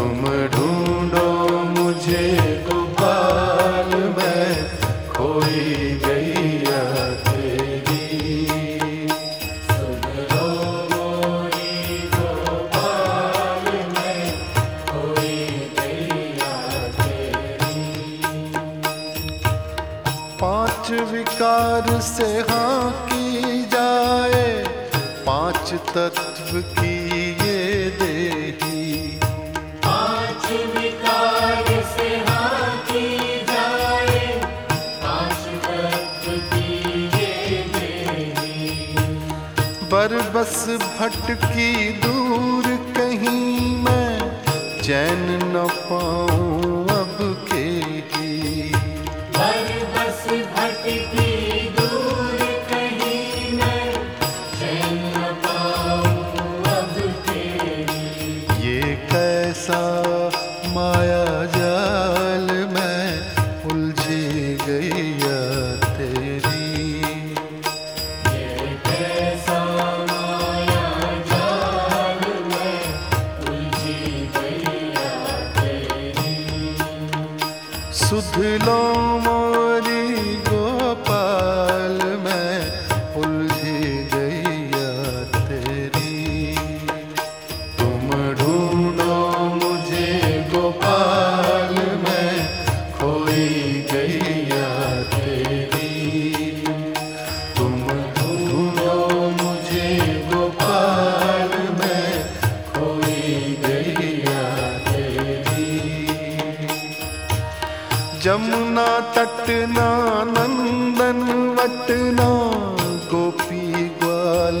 तुम ढूंढो मुझे गोपाल, मैं खोई गैया पाँच विकार से हाँ की जाए, पाँच तत्व की बरबस भटकी दूर कहीं मैं चैन न पाऊँ। सुध तटना नंदन वटना गोपी ग्वाल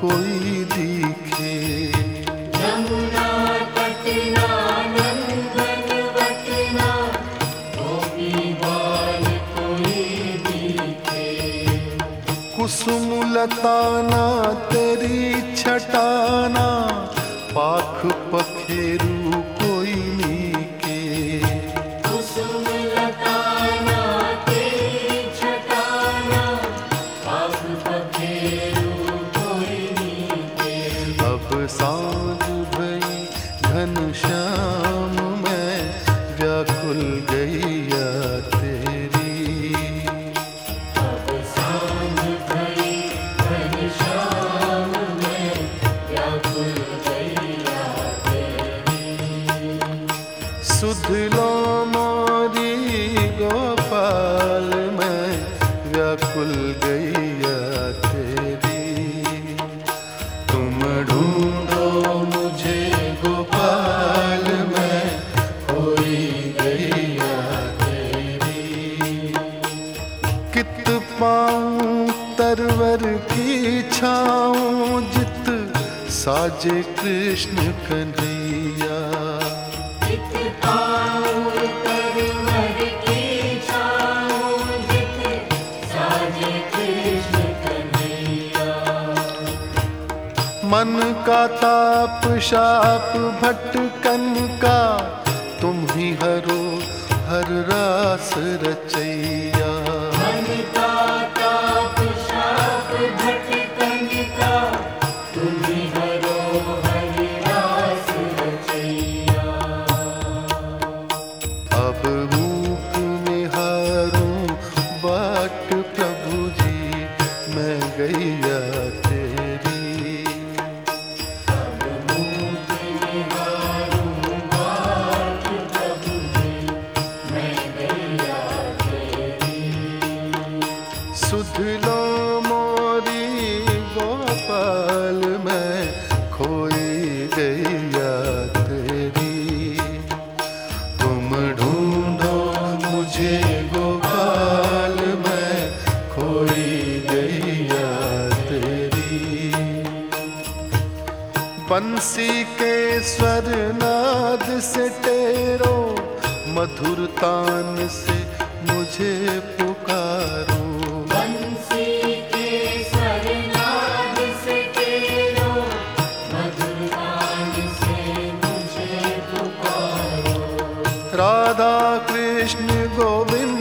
कोई दिखे। यमुना नंदन वटना गोपी बाल कोई दिखे। कुसुम लताना तेरी छटाना पाख पखेरू व्याकुल गैया तेरी। अब शाम में व्याकुल गैया तेरी साजे कृष्ण कन्हैया। मन का ताप शाप भटकन का तुम ही हरो हर रास रचैया। सुध लो बंसी के स्वर नाद से टेरो मधुर तान से मुझे पुकारो। बंसी के स्वरनाद से तेरो मधुर गान से मुझे पुकारो। राधा कृष्ण गोविंद